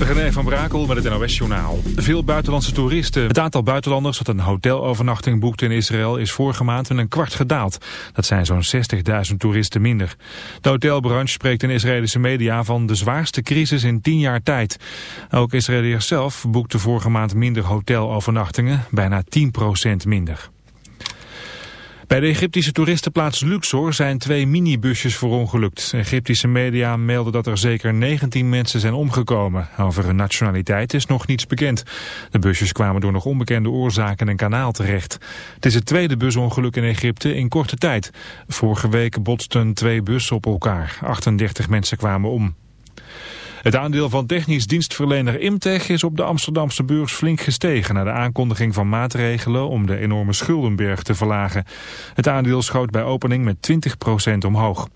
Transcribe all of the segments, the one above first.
René van Brakel met het NOS-journaal. Veel buitenlandse toeristen. Het aantal buitenlanders dat een hotelovernachting boekt in Israël is vorige maand met een kwart gedaald. Dat zijn zo'n 60.000 toeristen minder. De hotelbranche spreekt in Israëlische media van de zwaarste crisis in 10 jaar tijd. Ook Israëliërs zelf boekten vorige maand minder hotelovernachtingen, bijna 10% minder. Bij de Egyptische toeristenplaats Luxor zijn twee minibusjes verongelukt. Egyptische media melden dat er zeker 19 mensen zijn omgekomen. Over hun nationaliteit is nog niets bekend. De busjes kwamen door nog onbekende oorzaken een kanaal terecht. Het is het tweede busongeluk in Egypte in korte tijd. Vorige week botsten twee bussen op elkaar. 38 mensen kwamen om. Het aandeel van technisch dienstverlener Imtech is op de Amsterdamse beurs flink gestegen... na de aankondiging van maatregelen om de enorme schuldenberg te verlagen. Het aandeel schoot bij opening met 20% omhoog.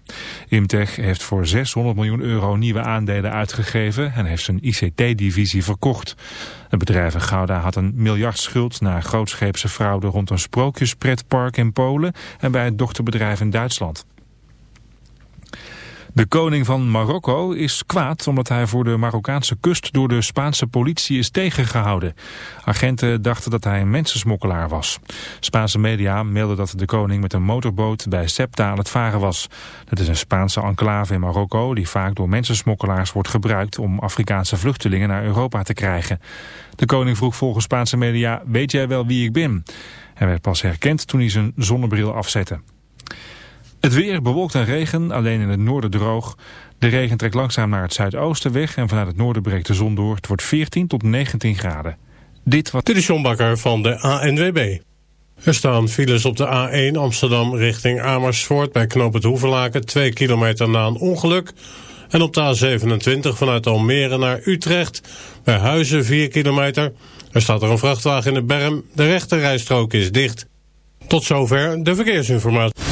Imtech heeft voor 600 miljoen euro nieuwe aandelen uitgegeven... en heeft zijn ICT-divisie verkocht. Het bedrijf in Gouda had een miljard schuld na grootscheepse fraude... rond een sprookjespretpark in Polen en bij het dochterbedrijf in Duitsland. De koning van Marokko is kwaad omdat hij voor de Marokkaanse kust door de Spaanse politie is tegengehouden. Agenten dachten dat hij een mensensmokkelaar was. Spaanse media melden dat de koning met een motorboot bij Septa aan het varen was. Dat is een Spaanse enclave in Marokko die vaak door mensensmokkelaars wordt gebruikt om Afrikaanse vluchtelingen naar Europa te krijgen. De koning vroeg volgens Spaanse media, weet jij wel wie ik ben? Hij werd pas herkend toen hij zijn zonnebril afzette. Het weer bewolkt en regen, alleen in het noorden droog. De regen trekt langzaam naar het zuidoosten weg en vanuit het noorden breekt de zon door. Het wordt 14 tot 19 graden. Dit, wat... Dit is van de ANWB. Er staan files op de A1 Amsterdam richting Amersfoort bij Knoop het Hoevelaken, 2 kilometer na een ongeluk. En op de A27 vanuit Almere naar Utrecht bij Huizen 4 kilometer. Er staat er een vrachtwagen in de berm, de rechte rijstrook is dicht. Tot zover de verkeersinformatie.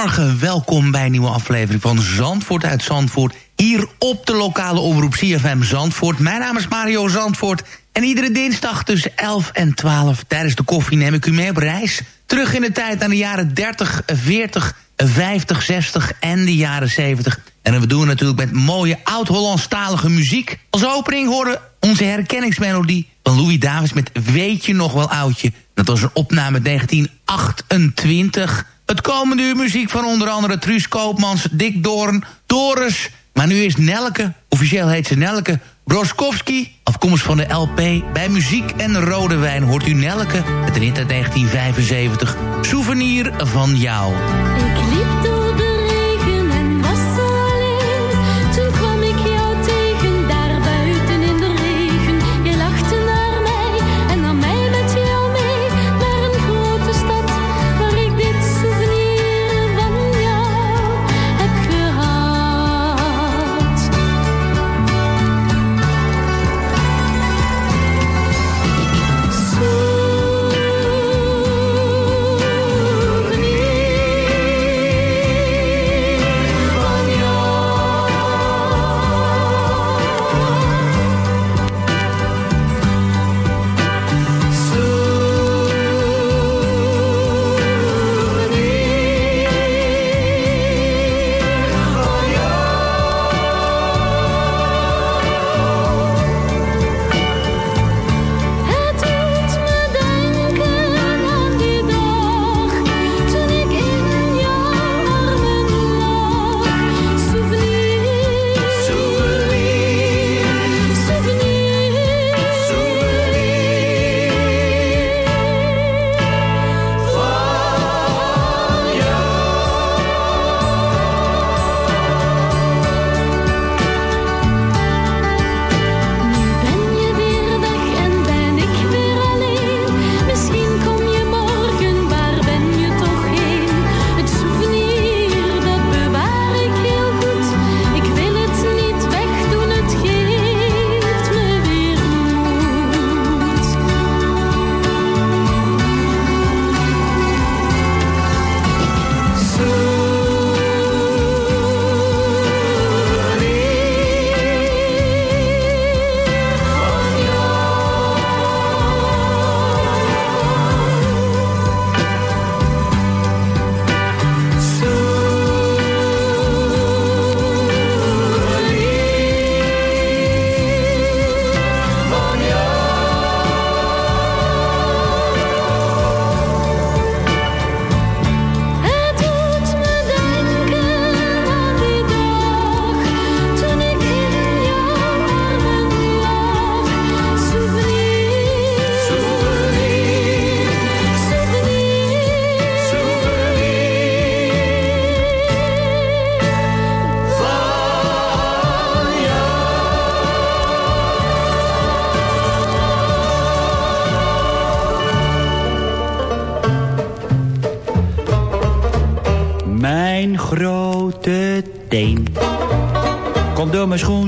Goedemorgen. Welkom bij een nieuwe aflevering van Zandvoort uit Zandvoort. Hier op de lokale omroep CFM Zandvoort. Mijn naam is Mario Zandvoort. En iedere dinsdag tussen 11 en 12 tijdens de koffie neem ik u mee op reis. Terug in de tijd aan de jaren 30, 40, 50, 60 en de jaren 70. En we doen natuurlijk met mooie oud-Hollandstalige muziek. Als opening horen onze herkenningsmelodie van Louis Davis met Weet je nog wel oudje. Dat was een opname uit 1928. Het komende uur muziek van onder andere Truus Koopmans, Dick Doorn, Doris... Maar nu is Nelke, officieel heet ze Nelke Broskowski. Afkomstig van de LP Bij Muziek en Rode Wijn hoort u Nelke. Het hit uit 1975. Souvenir van jou.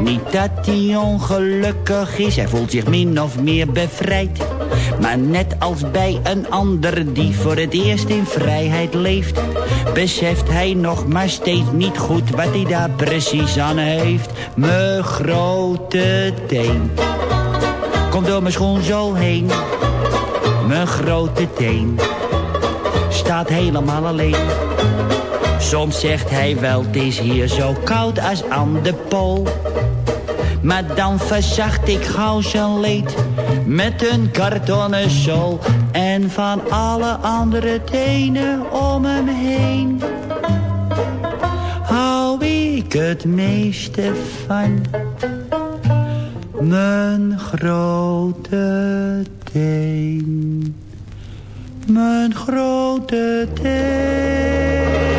Niet dat hij ongelukkig is, hij voelt zich min of meer bevrijd. Maar net als bij een ander die voor het eerst in vrijheid leeft... beseft hij nog maar steeds niet goed wat hij daar precies aan heeft. Mijn grote teen komt door mijn schoen zo heen. Mijn grote teen staat helemaal alleen. Soms zegt hij wel, het is hier zo koud als aan de pool. Maar dan verzacht ik gauw zijn leed met een kartonnen zool. En van alle andere tenen om hem heen hou ik het meeste van. Mijn grote teen, mijn grote teen.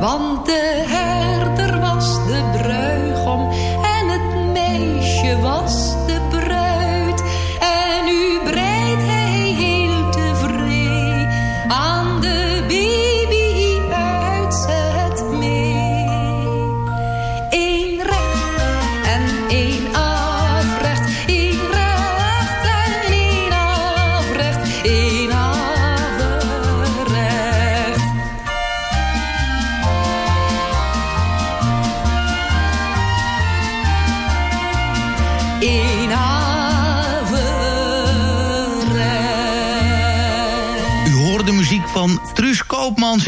Want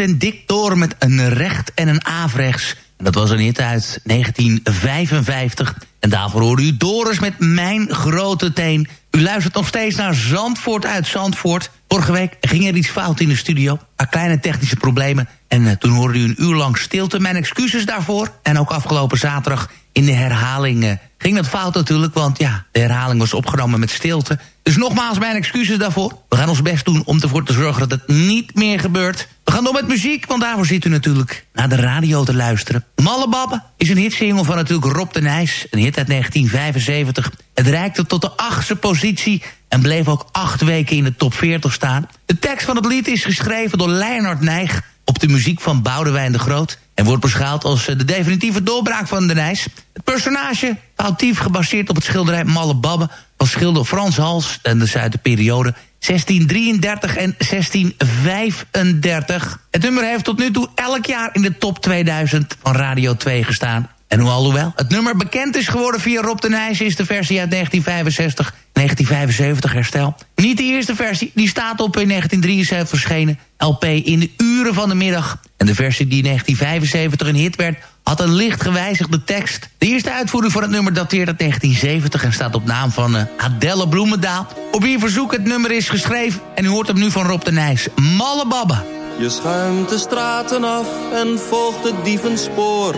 en Dick Door met een recht en een afrechts. En dat was een hit uit 1955. En daarvoor hoorde u Doris met Mijn Grote Teen. U luistert nog steeds naar Zandvoort uit Zandvoort. Vorige week ging er iets fout in de studio. Kleine technische problemen. En eh, toen hoorde u een uur lang stilte. Mijn excuses daarvoor. En ook afgelopen zaterdag in de herhaling... eh, ging dat fout natuurlijk, want ja, de herhaling was opgenomen met stilte. Dus nogmaals mijn excuses daarvoor. We gaan ons best doen om ervoor te zorgen dat het niet meer gebeurt. We gaan door met muziek, want daarvoor zit u natuurlijk naar de radio te luisteren. Malle is een hitsingle van natuurlijk Rob de Nijs. Een hit uit 1975. Het reikte tot de achtste positie en bleef ook acht weken in de top 40 staan. De tekst van het lied is geschreven door Leonard Nijg op de muziek van Boudewijn de Groot... en wordt beschouwd als eh, de definitieve doorbraak van de Nijs. Het personage, foutief gebaseerd op het schilderij Malle Babbe... van schilder Frans Hals en dus uit de periode 1633 en 1635. Het nummer heeft tot nu toe elk jaar in de top 2000 van Radio 2 gestaan. En alhoewel het nummer bekend is geworden via Rob de Nijs... is de versie uit 1965, 1975 herstel. Niet de eerste versie, die staat op in 1973 verschenen... LP in de uren van de middag. En de versie die in 1975 een hit werd... had een licht gewijzigde tekst. De eerste uitvoering van het nummer dateert uit 1970... en staat op naam van uh, Adelle Bloemendaal. Op wie verzoek het nummer is geschreven... en u hoort hem nu van Rob de Nijs. Malle Babbe. Je schuimt de straten af en volgt het dievenspoor.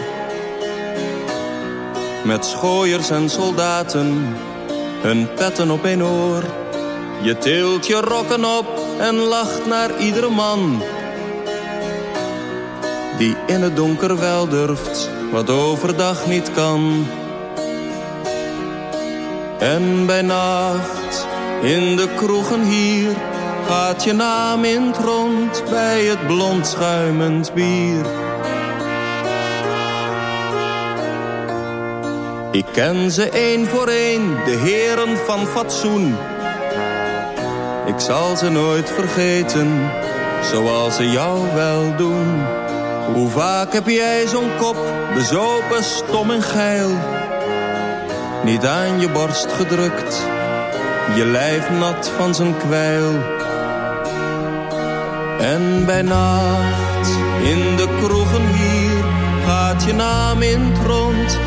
Met schooiers en soldaten, hun petten op een oor. Je tilt je rokken op en lacht naar iedere man. Die in het donker wel durft, wat overdag niet kan. En bij nacht, in de kroegen hier, gaat je naam in het rond bij het blond schuimend bier. Ik ken ze één voor één, de heren van fatsoen. Ik zal ze nooit vergeten, zoals ze jou wel doen. Hoe vaak heb jij zo'n kop, bezopen, stom en geil. Niet aan je borst gedrukt, je lijf nat van zijn kwijl. En bij nacht, in de kroegen hier, je naam in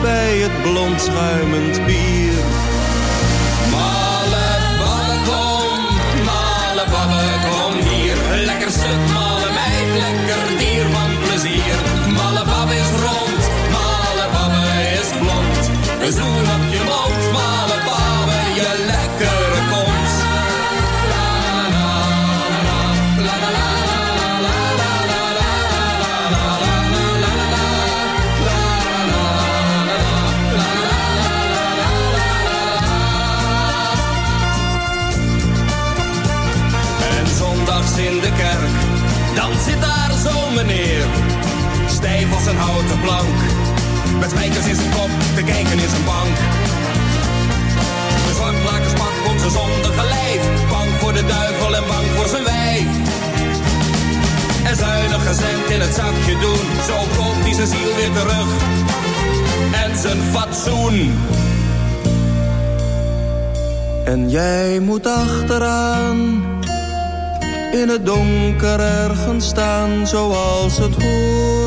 bij het blond schuimend bier. Jij moet achteraan in het donker ergens staan zoals het hoort.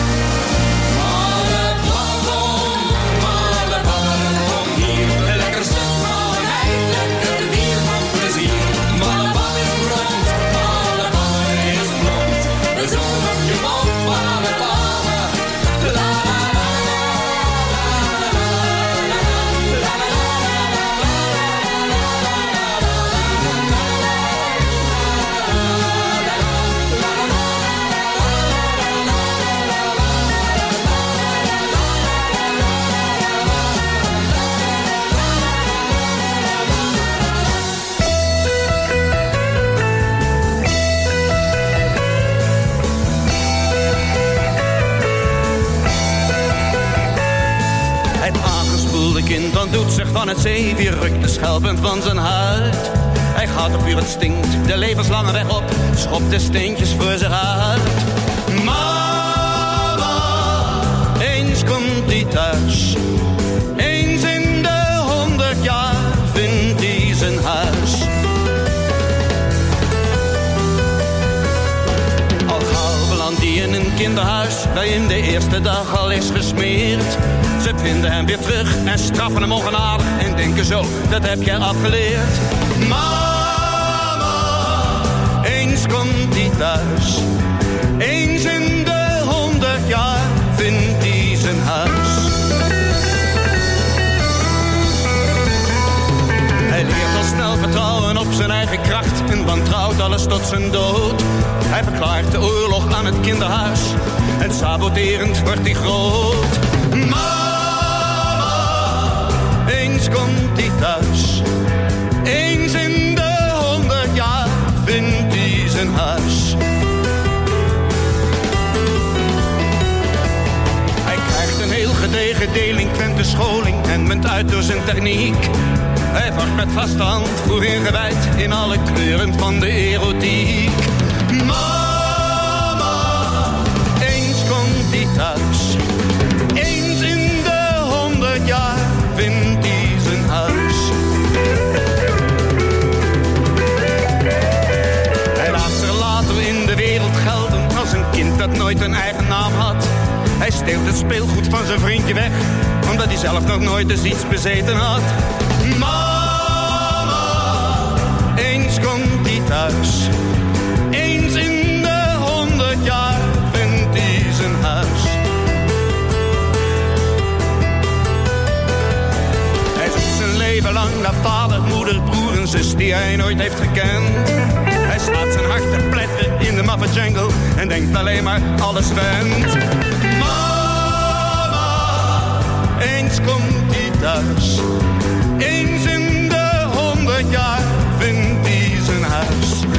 Van het rukt de schelpend van zijn huid. Hij gaat op uur het stinkt, de levenslange weg op, schopt de steentjes voor zich uit. Mama, eens komt hij thuis. Eens in de honderd jaar vindt hij zijn huis. Al gauw belandt in een kinderhuis, waarin de eerste dag al is gesmeerd. Ze vinden hem weer terug en straffen hem ongenadig en denken zo, dat heb jij afgeleerd. Mama, eens komt hij thuis. Eens in de honderd jaar vindt hij zijn huis. Hij leert al snel vertrouwen op zijn eigen kracht en wantrouwt alles tot zijn dood. Hij verklaart de oorlog aan het kinderhuis en saboterend wordt hij groot. Komt hij thuis. Eens in de honderd jaar vindt hij zijn huis. Hij krijgt een heel gedegen delinquente scholing en munt uit door zijn techniek. Hij wordt met vaste hand voor ingewijd in alle kleuren van de erotiek. Mama, eens komt hij thuis. Nooit een eigen naam had. Hij steelt het speelgoed van zijn vriendje weg, omdat hij zelf nog nooit eens iets bezeten had. Mama, eens komt hij thuis. Eens in de honderd jaar vindt hij zijn huis. Hij zoekt zijn leven lang naar vader, moeder, broer en zus die hij nooit heeft gekend. Hij slaat zijn hart te de maffe jungle en denkt alleen maar alles went. Mama, eens komt hij thuis. Eens in de honderd jaar vindt hij zijn huis.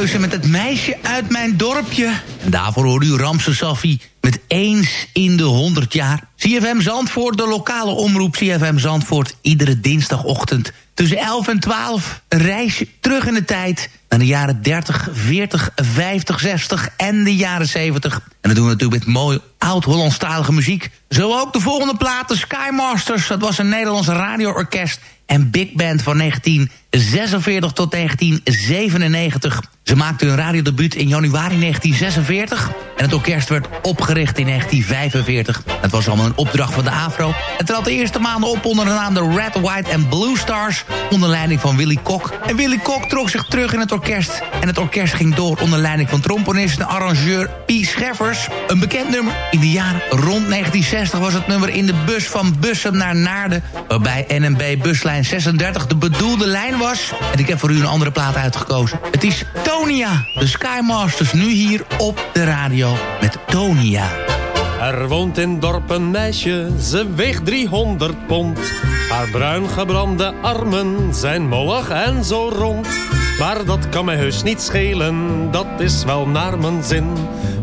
Ettergeuzen met het meisje uit mijn dorpje. En daarvoor hoorde u Ramse Safi met eens in de 100 jaar. CFM Zandvoort, de lokale omroep CFM Zandvoort. Iedere dinsdagochtend tussen 11 en 12. Een reisje terug in de tijd naar de jaren 30, 40, 50, 60 en de jaren 70. En dat doen we natuurlijk met mooi oud-Hollandstalige muziek. Zo ook de volgende plaat, de Skymasters. Dat was een Nederlands radioorkest en big band van 1946 tot 1997. Ze maakten hun radiodebuut in januari 1946... en het orkest werd opgericht in 1945. Het was allemaal een opdracht van de AFRO. Het trad de eerste maanden op onder de naam de Red, White and Blue Stars... onder leiding van Willy Kok. En Willy Kok trok zich terug in het orkest... en het orkest ging door onder leiding van tromponist en arrangeur P. Scheffers. Een bekend nummer. In de jaren rond 1960 was het nummer in de bus van Bussum naar Naarden... waarbij NMB buslijn 36 de bedoelde lijn was. En ik heb voor u een andere plaat uitgekozen. Het is Tonia, de Skymasters, nu hier op de radio met Tonia. Er woont in dorp een meisje, ze weegt 300 pond. Haar bruin gebrande armen zijn mollig en zo rond. Maar dat kan mij heus niet schelen, dat is wel naar mijn zin.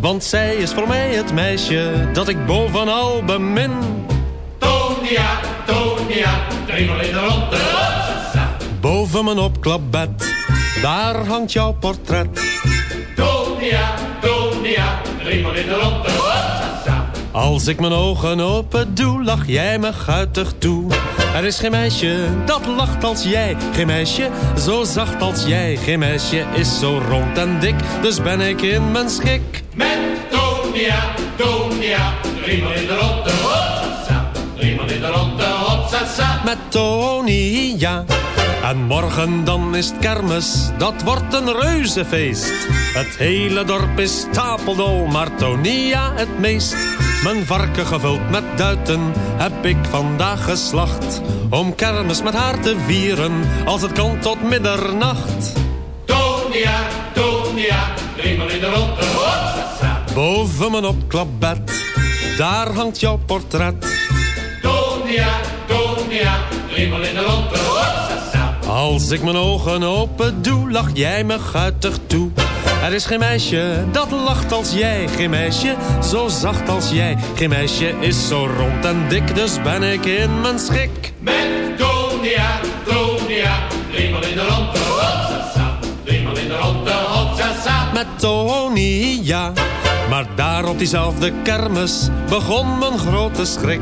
Want zij is voor mij het meisje dat ik bovenal bemin. Tonia, Tonia, driemaal in de ronde. Boven mijn opklapbed, daar hangt jouw portret. Tonia, Tonia, driemaal in de ronde. Als ik mijn ogen open doe, lach jij me guitig toe. Er is geen meisje dat lacht als jij. Geen meisje zo zacht als jij. Geen meisje is zo rond en dik, dus ben ik in mijn schik. Met Tonia, Tonia, driemaal in de ronde. Hopsasa, driemaal in de ronde. Met Tonia. En morgen dan is het kermis, dat wordt een reuzenfeest. Het hele dorp is stapeldol, maar Tonia het meest. Mijn varken gevuld met duiten heb ik vandaag geslacht. Om kermis met haar te vieren, als het kan tot middernacht. Tonia, Tonia, driemaal in de ronde. Boven mijn opklapbed, daar hangt jouw portret. Tonia, Tonia, driemaal in de. Als ik mijn ogen open doe, lach jij me guitig toe. Er is geen meisje dat lacht als jij. Geen meisje zo zacht als jij. Geen meisje is zo rond en dik, dus ben ik in mijn schik. Met Tonia, Tonia, driemaal in de ronde. Hopsasa, driemaal in de ronde. Hopsasa. Met Tonia. Maar daar op diezelfde kermis begon mijn grote schrik.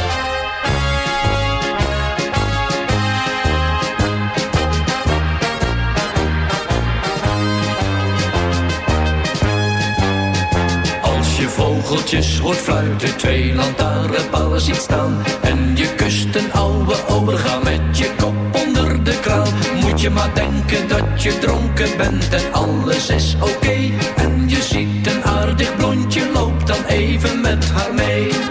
Vogeltjes hoort fluiten, twee lantaarnpalen ziet staan. En je kust een oude oberga met je kop onder de kraan. Moet je maar denken dat je dronken bent en alles is oké. En je ziet een aardig blondje, loop dan even met haar mee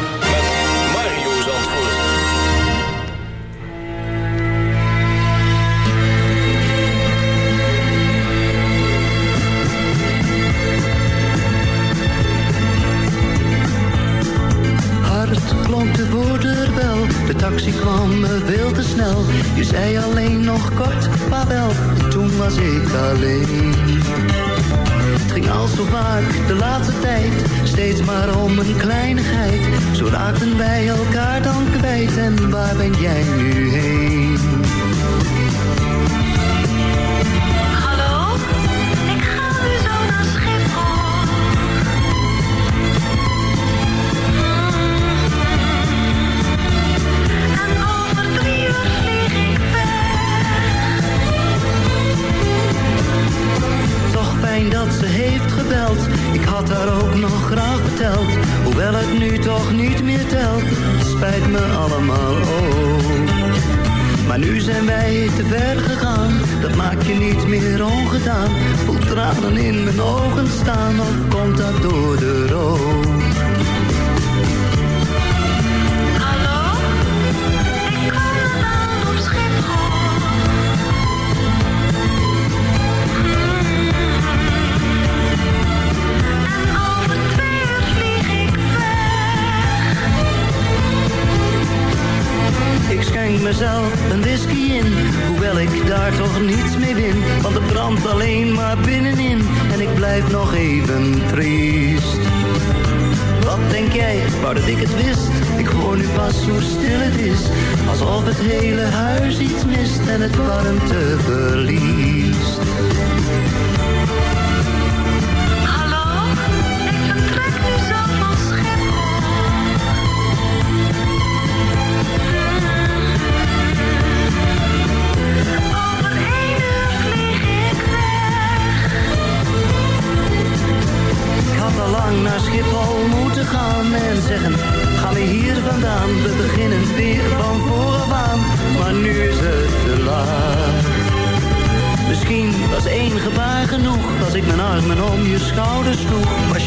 klonk de woorderbel, de taxi kwam me veel te snel. Je zei alleen nog kort, vaarwel, toen was ik alleen. Het ging al zo vaak de laatste tijd, steeds maar om een kleinigheid. Zo raakten wij elkaar dan kwijt en waar ben jij nu heen?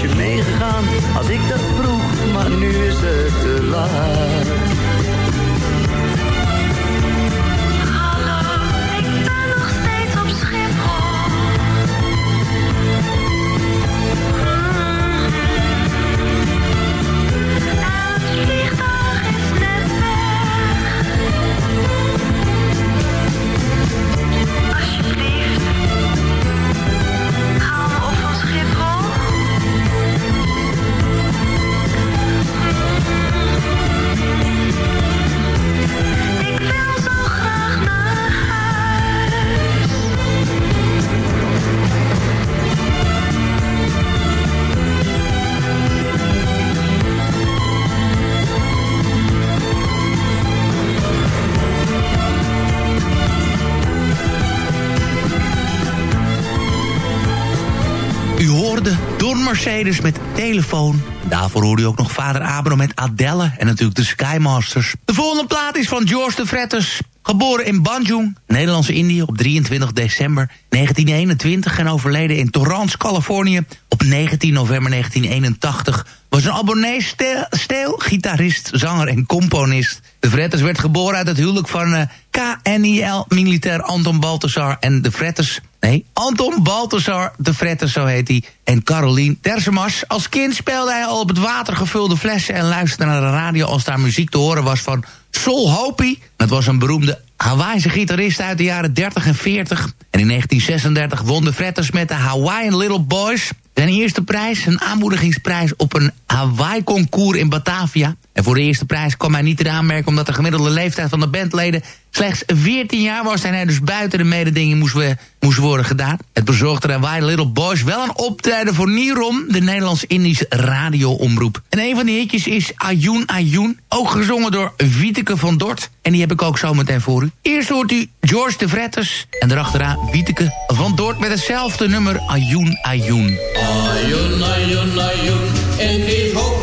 Meegegaan als ik dat vroeg Maar nu is het te laat Mercedes met telefoon. Daarvoor hoorde u ook nog vader Abraham met Adelle en natuurlijk de Skymasters. De volgende plaat is van George de Fretters. Geboren in Banjung, Nederlandse Indië, op 23 december 1921... en overleden in Torrance, Californië, op 19 november 1981... was een abonnee, steel, gitarist, zanger en componist. De Fretters werd geboren uit het huwelijk van eh, KNIL, militair Anton Balthasar en de Fretters... Nee, Anton Balthasar de Fretters, zo heet hij. En Carolien Tersemas. Als kind speelde hij al op het water gevulde flessen... en luisterde naar de radio als daar muziek te horen was van Sol Hopi. Dat was een beroemde Hawaïse gitarist uit de jaren 30 en 40. En in 1936 won de Fretters met de Hawaiian Little Boys... zijn eerste prijs, een aanmoedigingsprijs op een Hawaii-concours in Batavia. En voor de eerste prijs kwam hij niet in aanmerking... omdat de gemiddelde leeftijd van de bandleden slechts 14 jaar was... en hij dus buiten de mededinging moest, we, worden gedaan. Het bezorgde de Hawaii Little Boys wel een optreden voor Nirom... de Nederlands-Indische radioomroep. En een van die hitjes is Ayun Ayun, ook gezongen door Wieteke van Dort... En die heb ik ook zo meteen voor u. Eerst hoort u George de Vretters. En daarachteraan Wieteke van Dort met hetzelfde nummer Ayun Ayun. Ayun, ayun, hoge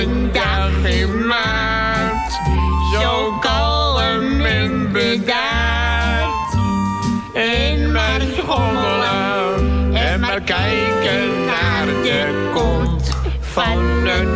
een dag in maart, zo kalm en bedaard. In mijn schommelen en maar kijken naar de kont van een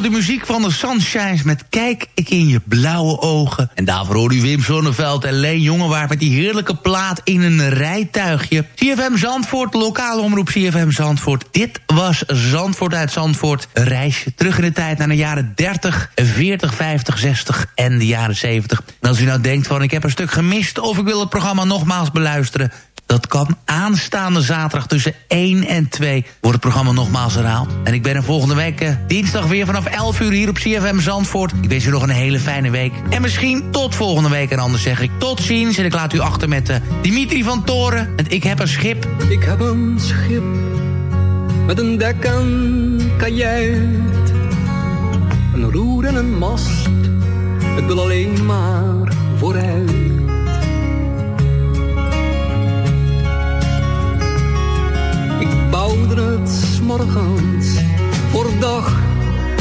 De muziek van de Sunshines met Kijk ik in je blauwe ogen. En daarvoor hoorde u Wim Sonneveld en Leen Jongewaard... met die heerlijke plaat in een rijtuigje. CFM Zandvoort, lokale omroep CFM Zandvoort. Dit was Zandvoort uit Zandvoort. Een reisje terug in de tijd naar de jaren 30, 40, 50, 60 en de jaren 70. En als u nou denkt van ik heb een stuk gemist... of ik wil het programma nogmaals beluisteren... Dat kan aanstaande zaterdag tussen 1 en 2 wordt het programma nogmaals herhaald. En ik ben er volgende week eh, dinsdag weer vanaf 11 uur hier op CFM Zandvoort. Ik wens u nog een hele fijne week. En misschien tot volgende week. En anders zeg ik tot ziens. En ik laat u achter met eh, Dimitri van Toren. En ik heb een schip. Ik heb een schip met een dek en kajuit. Een roer en een mast. Het wil alleen maar vooruit. Ik bouwde het 's morgens voor dag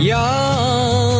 Ja,